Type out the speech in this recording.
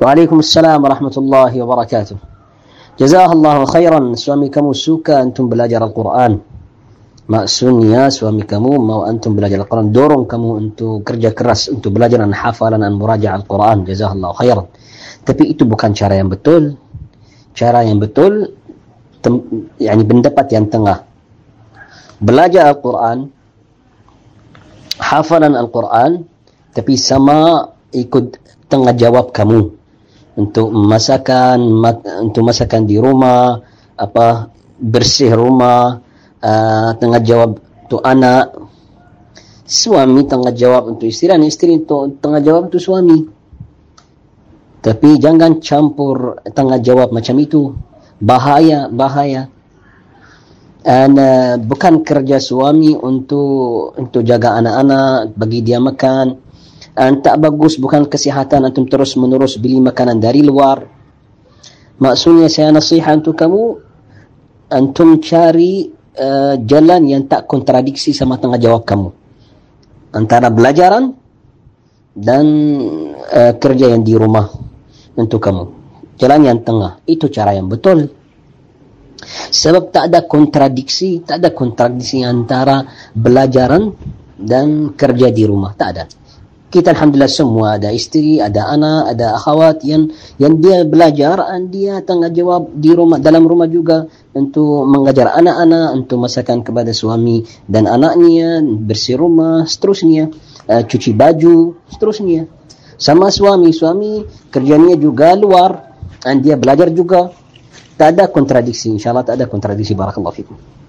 Waalaikumsalam warahmatullahi wabarakatuh. Jazakallahu khairan suami kamu suka antum belajar Al-Quran. Maksudnya suami kamu mau antum belajar Al-Quran dorong kamu untuk kerja keras untuk belajar dan hafalan dan muraja Al-Quran. Jazakallahu khairan. Tapi itu bukan cara yang betul. Cara yang betul yakni pendapat yang tengah. Belajar Al-Quran hafalan Al-Quran tapi sama ikut tengah jawab kamu untuk masakan untuk masakan di rumah apa bersih rumah uh, tengah jawab untuk anak. Suami tengah jawab untuk istri dan istri untuk tengah jawab untuk suami. Tapi jangan campur tengah jawab macam itu. Bahaya bahaya. Dan uh, bukan kerja suami untuk untuk jaga anak-anak bagi dia makan tak bagus bukan kesihatan. Antum terus menerus beli makanan dari luar. Maksudnya saya nasihat untuk kamu antum cari uh, jalan yang tak kontradiksi sama tengah jawab kamu. Antara belajaran dan uh, kerja yang di rumah untuk kamu. Jalan yang tengah. Itu cara yang betul. Sebab tak ada kontradiksi tak ada kontradiksi antara belajaran dan kerja di rumah. Tak ada kita alhamdulillah semua ada istri, ada anak, ada akhwat yang yang dia belajar dan dia tengah jawab di rumah dalam rumah juga untuk mengajar anak-anak untuk masakan kepada suami dan anaknya, bersih rumah, seterusnya, uh, cuci baju, seterusnya. Sama suami, suami kerjanya juga luar dan dia belajar juga. Tak ada kontradiksi, insyaallah tak ada kontradiksi barakallahu fikum.